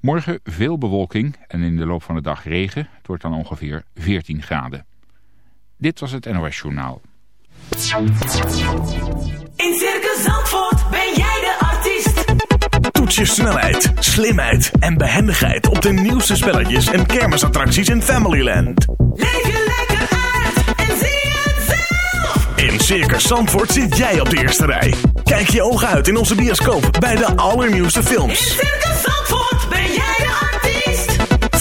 Morgen veel bewolking en in de loop van de dag regen. Het wordt dan ongeveer 14 graden. Dit was het NOS Journaal. In Circus Zandvoort ben jij de artiest. Toets je snelheid, slimheid en behendigheid op de nieuwste spelletjes en kermisattracties in Familyland. Leef je lekker uit en zie het zelf. In Circus Zandvoort zit jij op de eerste rij. Kijk je ogen uit in onze bioscoop bij de allernieuwste films. In Circus Zandvoort.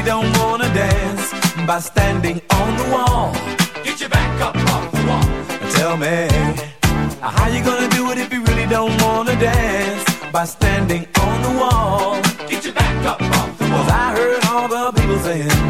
really don't wanna dance by standing on the wall. Get your back up off the wall. Tell me, how you gonna do it if you really don't wanna dance by standing on the wall? Get your back up off the wall. Cause I heard all the people saying.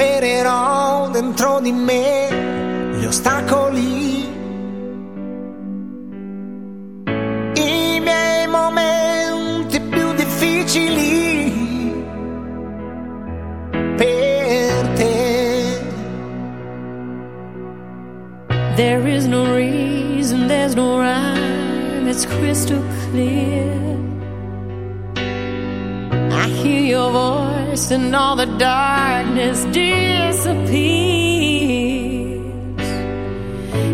supererò dentro di me gli ostacoli. I miei momenti più difficili per te. There is no reason, there's no rhyme, it's crystal clear. and all the darkness disappears.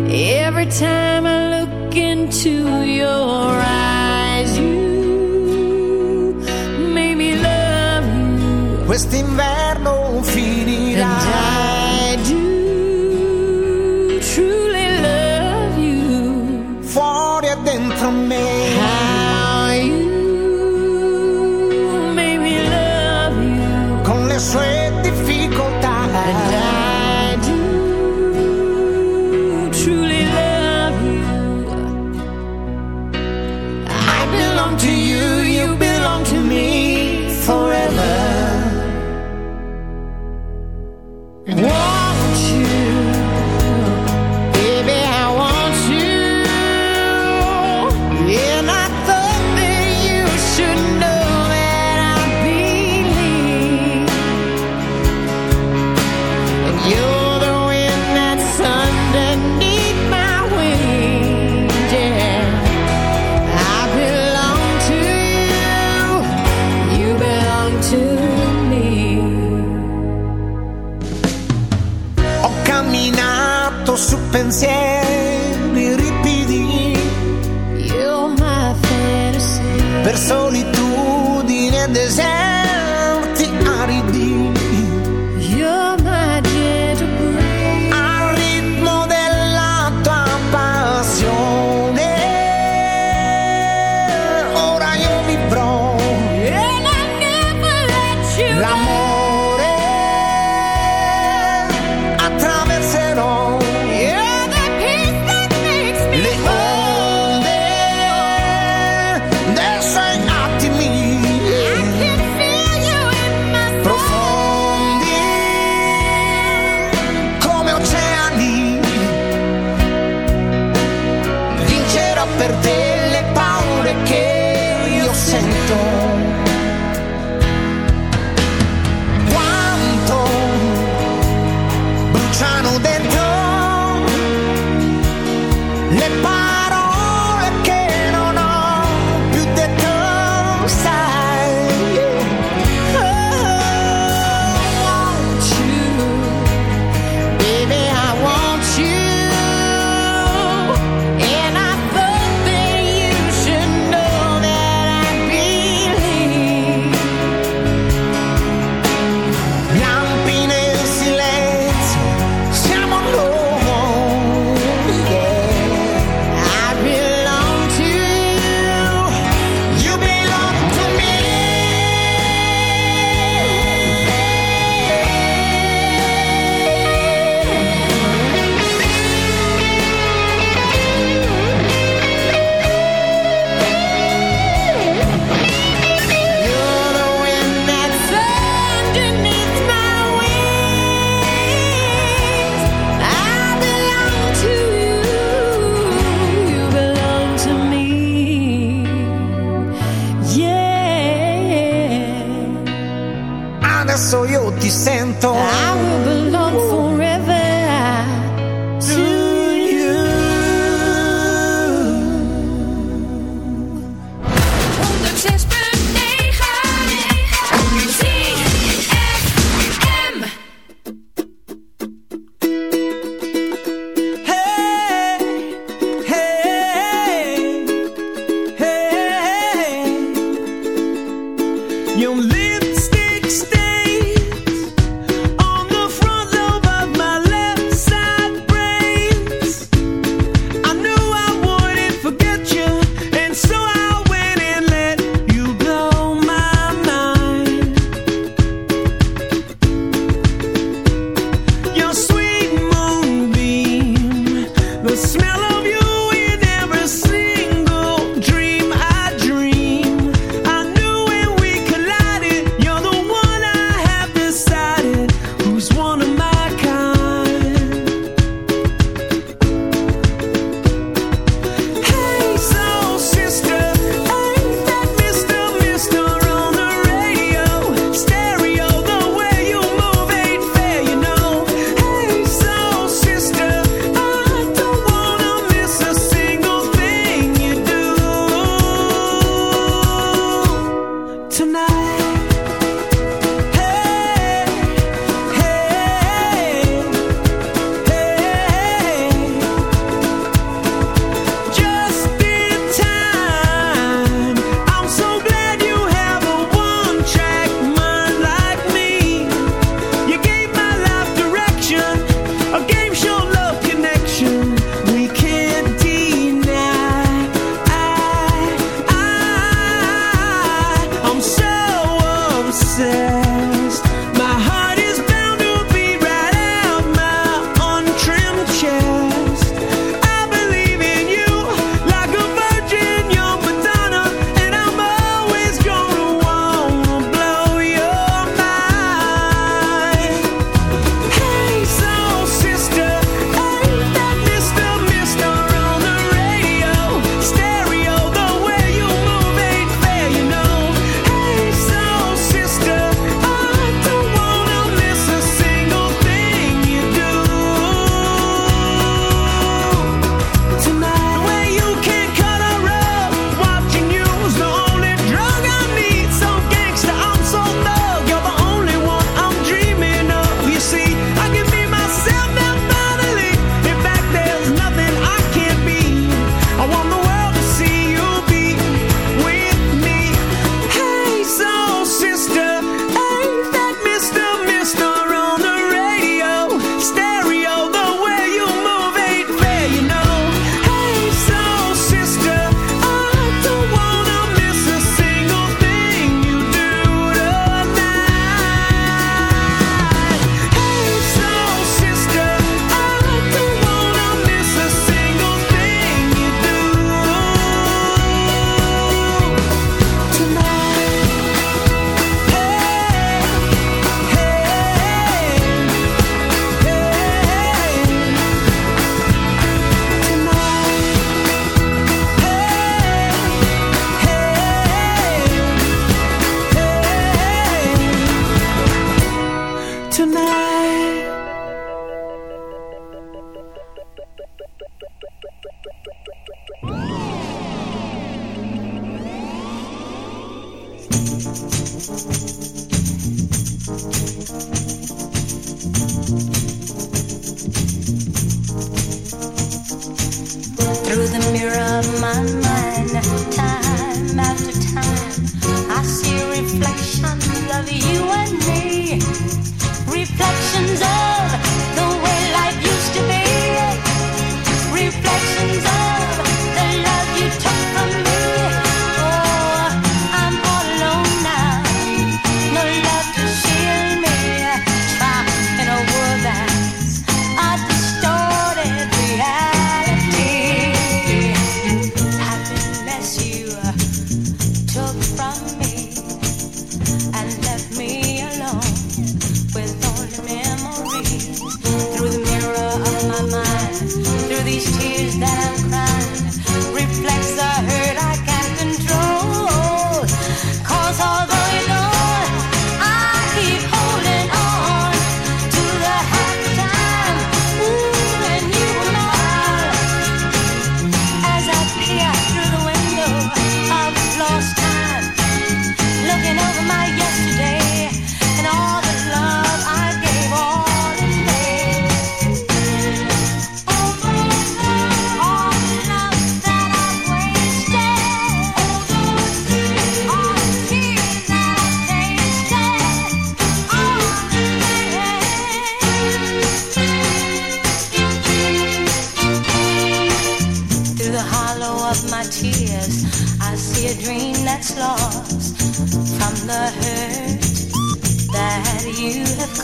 Every time I look into your eyes you made me love you. West Inver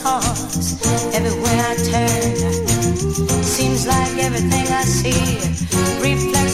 caused. Everywhere I turn, seems like everything I see reflects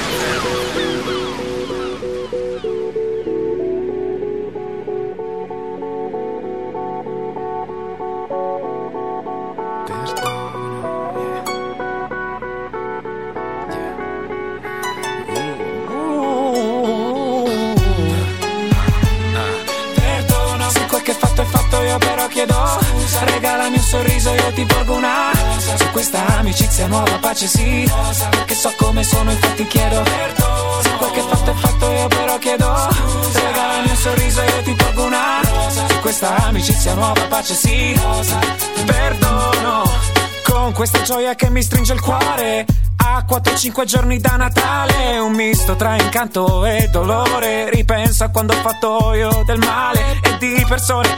Questa amicizia nuova pace sì Rosa Perdono Con questa gioia che mi stringe il cuore a 4-5 giorni da Natale, un misto tra incanto e dolore. Ripenso a quando ho fatto io del male e di persone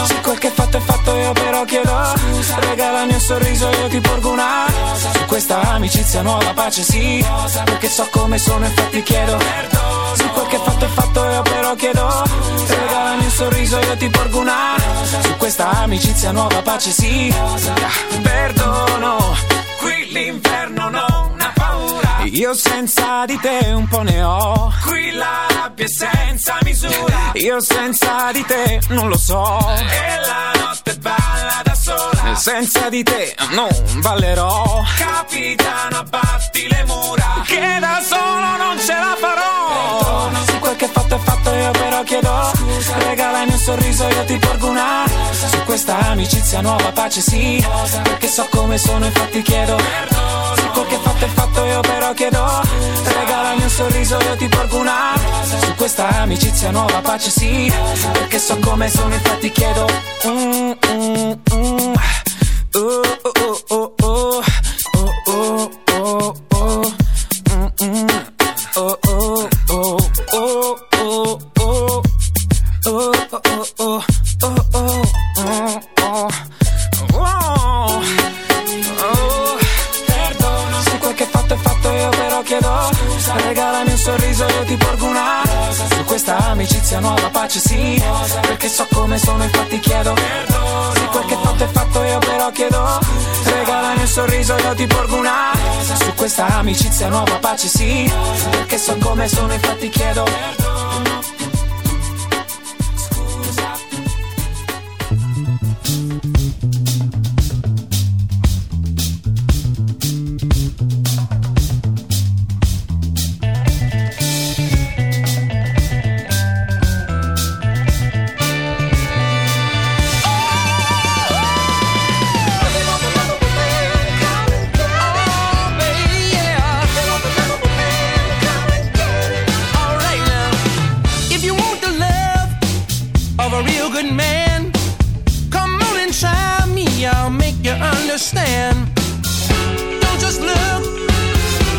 Perdono. Se quel che fatto è fatto io però chiedo. Scusa. Regalami un sorriso io ti porgo una. Rosa. Su questa amicizia nuova pace sì. Rosa. Perché so come sono infatti chiedo. Perdono. Se quel che fatto è fatto io però chiedo. Scusa. Regalami un sorriso io ti porgo una. Rosa. Su questa amicizia nuova pace sì. Rosa. Perdono. Qui l'inferno non ha paura. Io senza di te un po' ne ho. Qui Io senza di te non lo so. E la notte balla da sola. Senza di te non ballerò. Capitano, abbatti le mura. Che da solo non ce la farò. Se quel che fatto è fatto io però chiedo. Scusa. Regalami un sorriso io ti porgo una. Rosa. Su questa amicizia nuova pace sì. Rosa. Perché so come sono infatti chiedo. Perdono. Se quel che fatto è fatto io però chiedo. Scusa. Regalami un sorriso io ti porgo una. Rosa. Su questa amicizia nuova pace sì. Perché so come sono infatti chiedo. Mm, mm, mm. Oh, oh. Oh, come sono infatti chiedo Perdono Se quel che fatto è fatto io però chiedo Scusa. Regalami un sorriso io ti porgo una Rosa. Su questa amicizia nuova pace sì Rosa. Perché so come sono infatti chiedo Perdono understand. Don't just look,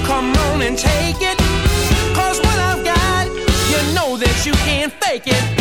come on and take it. Cause what I've got, you know that you can't fake it.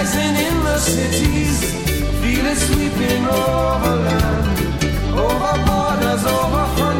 rising in the cities. Feel it sweeping over land, over borders, over frontiers.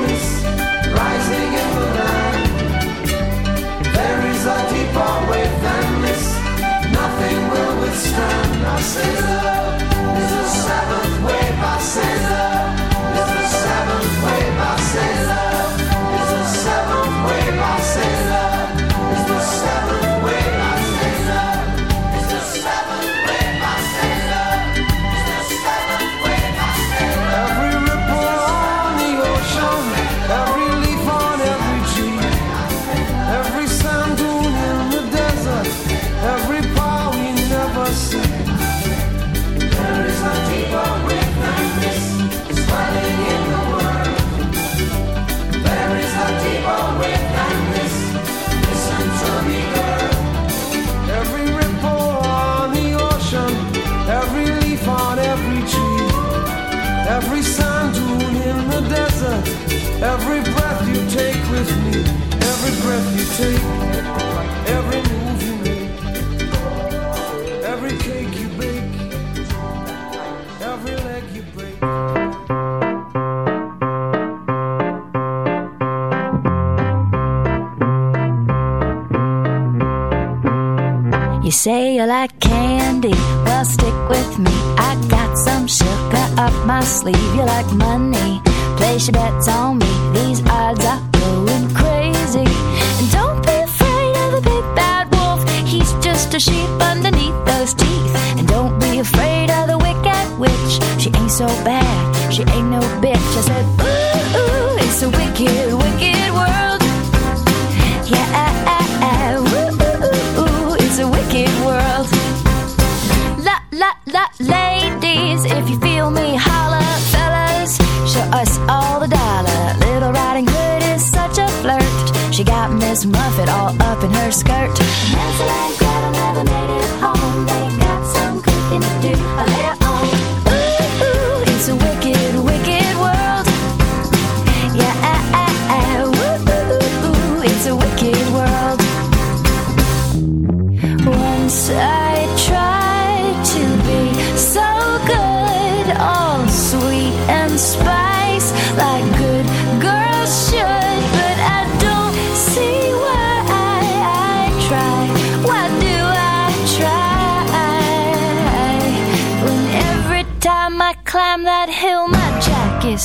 La la la, ladies, if you feel me, holla, fellas, show us all the dollar. Little Riding Hood is such a flirt. She got Miss Muffet all up in her skirt.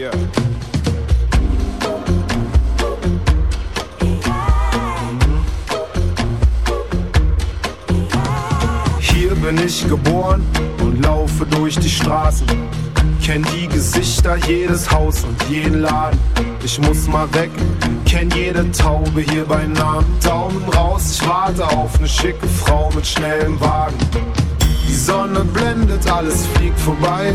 Yeah. Hier bin ich geboren und laufe durch die Straßen. Kenn die Gesichter, jedes Haus und jeden Laden. Ich muss mal weg, kenn jede Taube hier bei Namen. Daumen raus, ich warte auf eine schicke Frau mit schnellem Wagen. Die Sonne blendet, alles fliegt vorbei.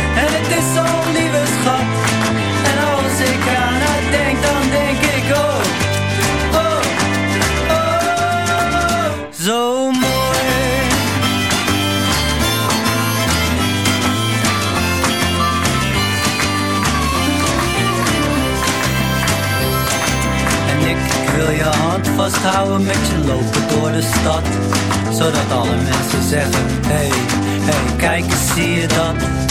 is zo'n lieve schat. En als ik aan haar denk, dan denk ik oh, oh, oh, zo mooi. En ik wil je hand vasthouden met je lopen door de stad Zodat alle mensen zeggen Hey, hey, kijk eens, zie je dat?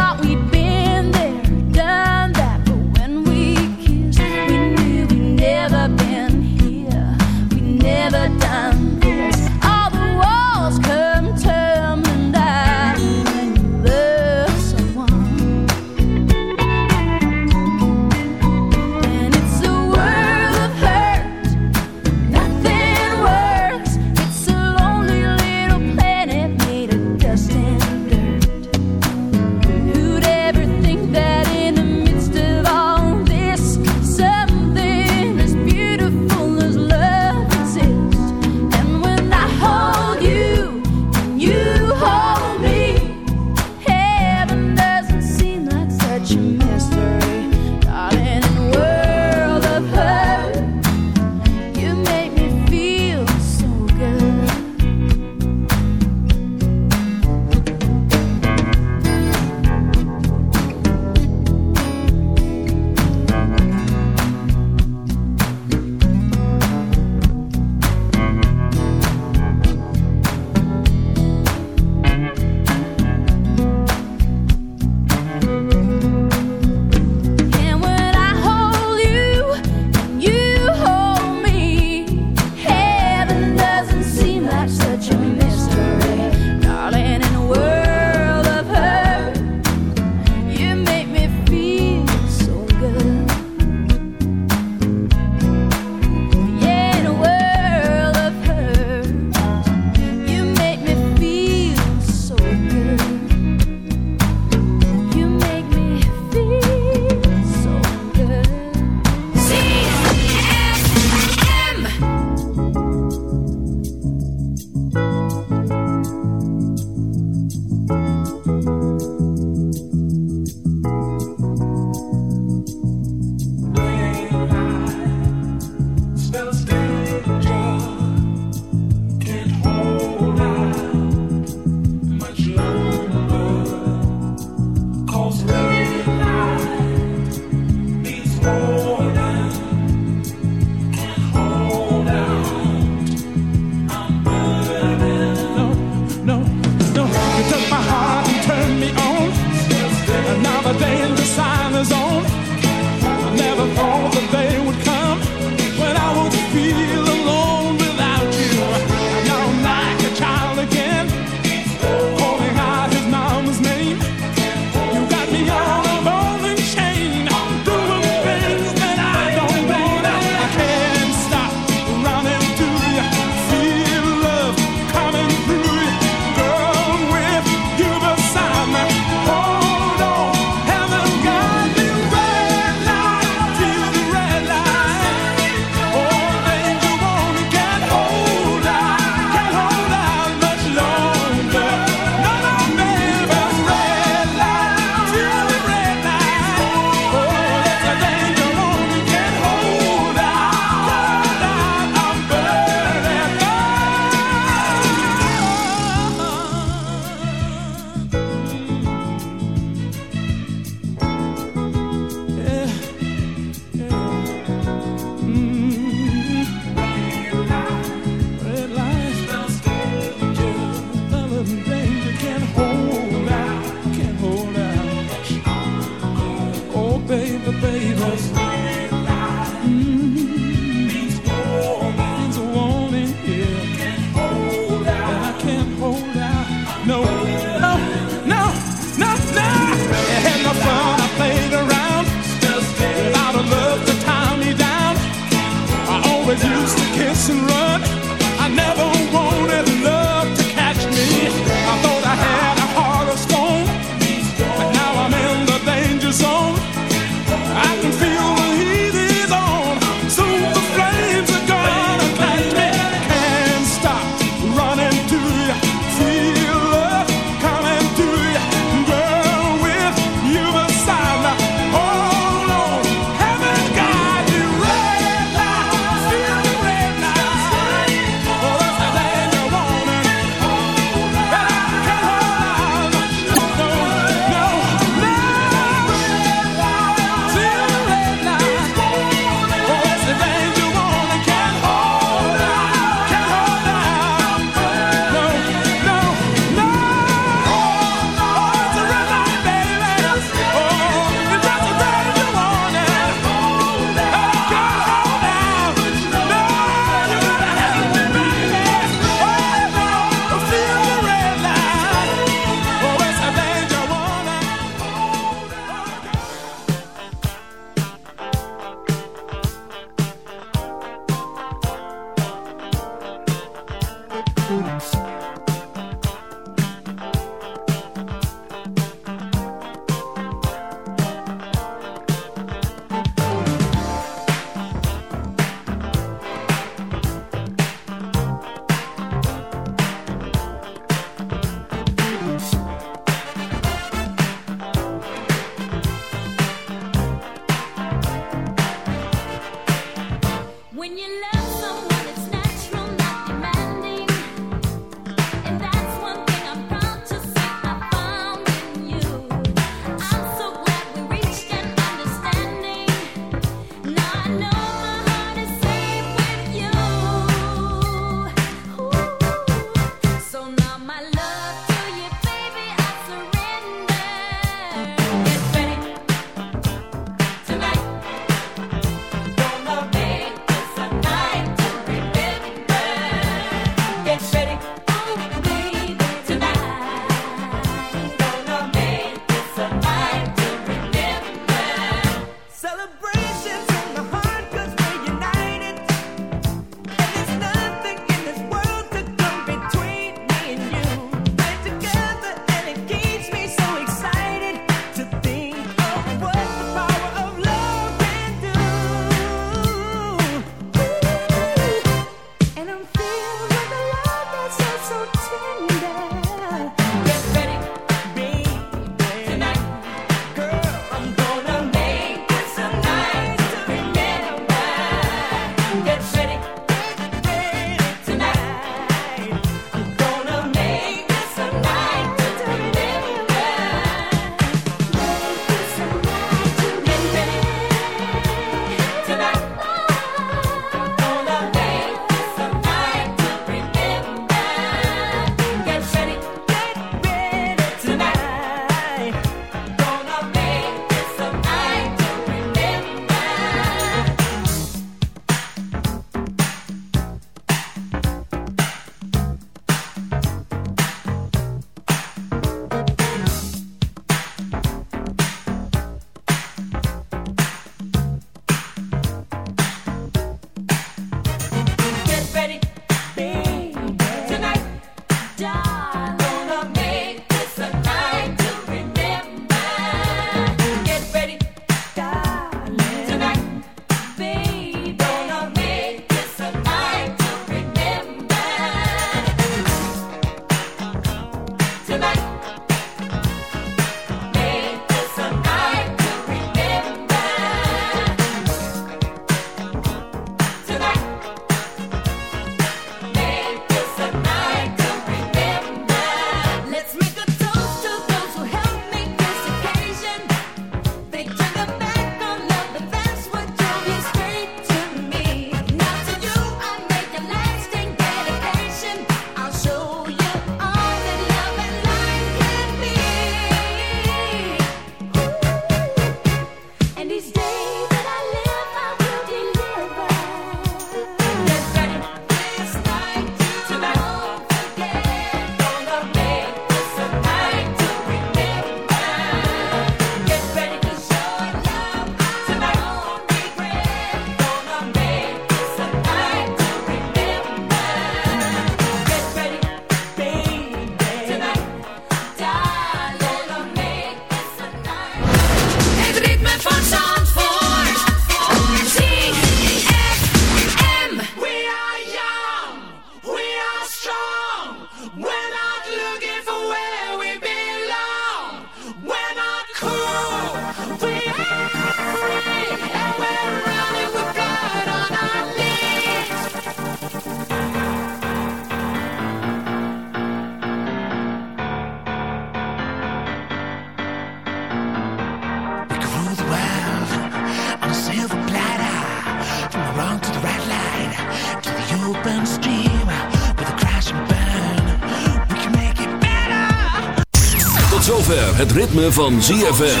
ritme van ZFM.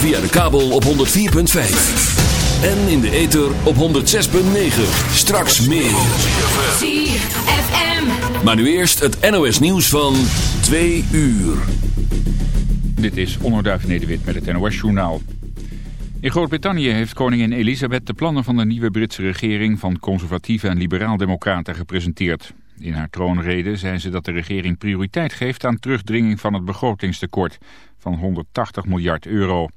Via de kabel op 104.5. En in de ether op 106.9. Straks meer. ZFM. Maar nu eerst het NOS nieuws van 2 uur. Dit is Onderduif Nederwit met het NOS Journaal. In Groot-Brittannië heeft koningin Elisabeth de plannen van de nieuwe Britse regering van conservatieve en liberaal-democraten gepresenteerd. In haar troonrede zei ze dat de regering prioriteit geeft aan terugdringing van het begrotingstekort van 180 miljard euro.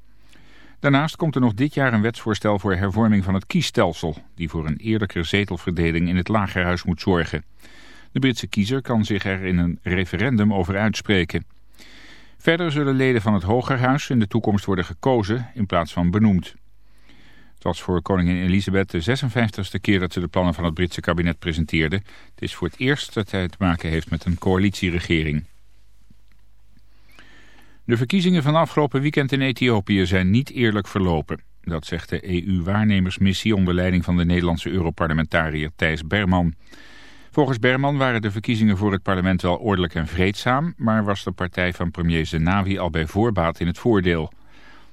Daarnaast komt er nog dit jaar een wetsvoorstel voor hervorming van het kiesstelsel, die voor een eerlijke zetelverdeling in het lagerhuis moet zorgen. De Britse kiezer kan zich er in een referendum over uitspreken. Verder zullen leden van het Hogerhuis in de toekomst worden gekozen in plaats van benoemd. Het was voor koningin Elisabeth de 56e keer dat ze de plannen van het Britse kabinet presenteerde. Het is voor het eerst dat hij te maken heeft met een coalitieregering. De verkiezingen van afgelopen weekend in Ethiopië zijn niet eerlijk verlopen. Dat zegt de EU-waarnemersmissie onder leiding van de Nederlandse Europarlementariër Thijs Berman. Volgens Berman waren de verkiezingen voor het parlement wel ordelijk en vreedzaam, maar was de partij van premier Zenawi al bij voorbaat in het voordeel.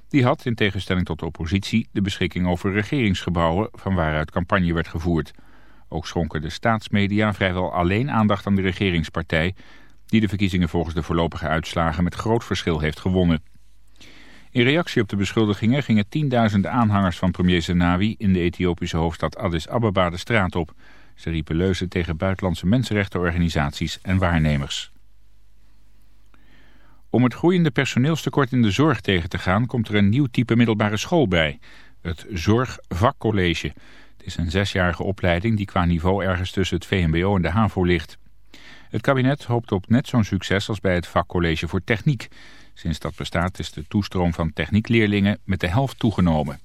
Die had, in tegenstelling tot de oppositie, de beschikking over regeringsgebouwen van waaruit campagne werd gevoerd. Ook schonken de staatsmedia vrijwel alleen aandacht aan de regeringspartij, die de verkiezingen volgens de voorlopige uitslagen met groot verschil heeft gewonnen. In reactie op de beschuldigingen gingen tienduizenden aanhangers van premier Zenawi in de Ethiopische hoofdstad Addis Ababa de straat op. Ze riepen leuzen tegen buitenlandse mensenrechtenorganisaties en waarnemers. Om het groeiende personeelstekort in de zorg tegen te gaan... komt er een nieuw type middelbare school bij. Het Zorgvakcollege. Het is een zesjarige opleiding die qua niveau ergens tussen het VMBO en de HAVO ligt. Het kabinet hoopt op net zo'n succes als bij het vakcollege voor techniek. Sinds dat bestaat is de toestroom van techniekleerlingen met de helft toegenomen.